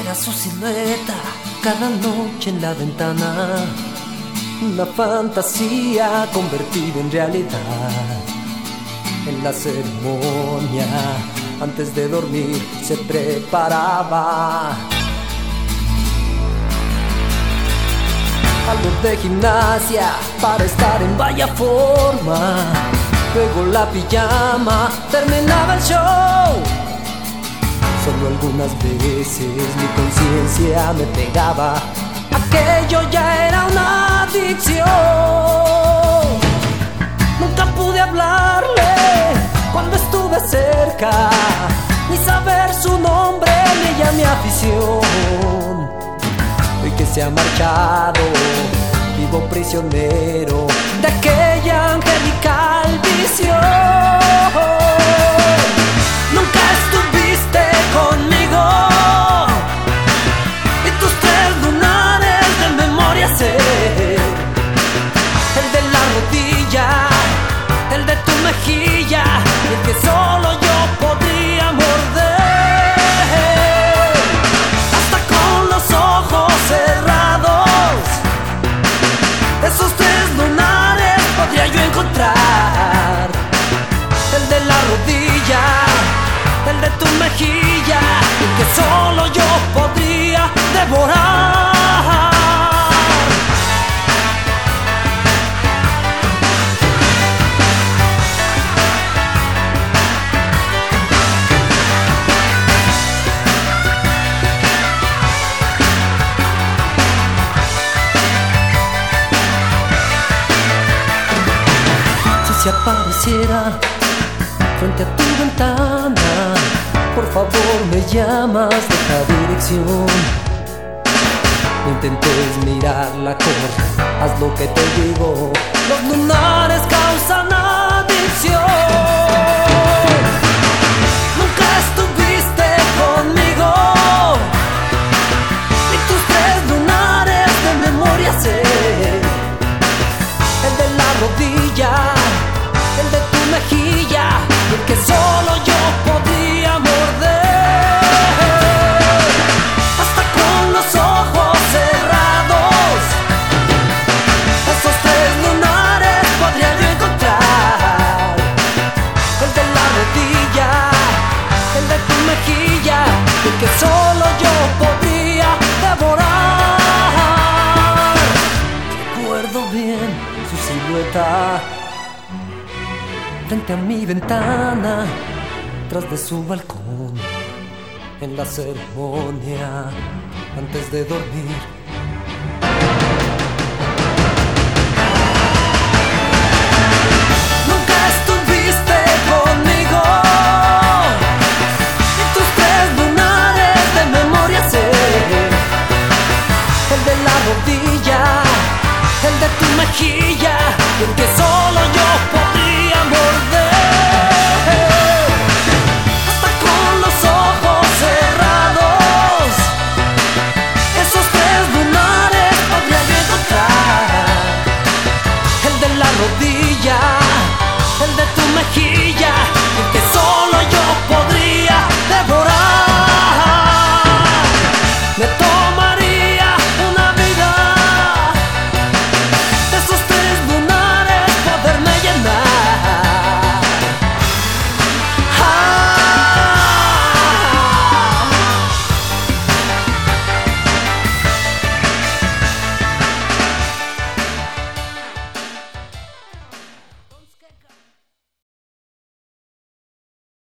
Era su silueta cada noche en la ventana, una fantasía convertida en realidad. En la ceremonia, antes de dormir, se preparaba. Algo de gimnasia para estar en vaya forma. Luego la pijama terminaba el show Solo algunas veces mi conciencia me pegaba. Aquello ya era una adicción. Nunca pude hablarle cuando estuve cerca, ni saber su nombre ni ella mi afición. Hoy que se ha marchado, vivo prisionero de aquella angelical visión. Apareciera frente a tu ventana, por favor me llamas de esta dirección. No intentes mirar la corte, haz lo que te digo. Los lunares causan adicción. que Frente a mi ventana, tras de su balcón, en la ceremonia, antes de dormir. Nunca estuviste conmigo. En tus tres lunares de memoria sé, el de la rodilla, el de tu mejilla porque solo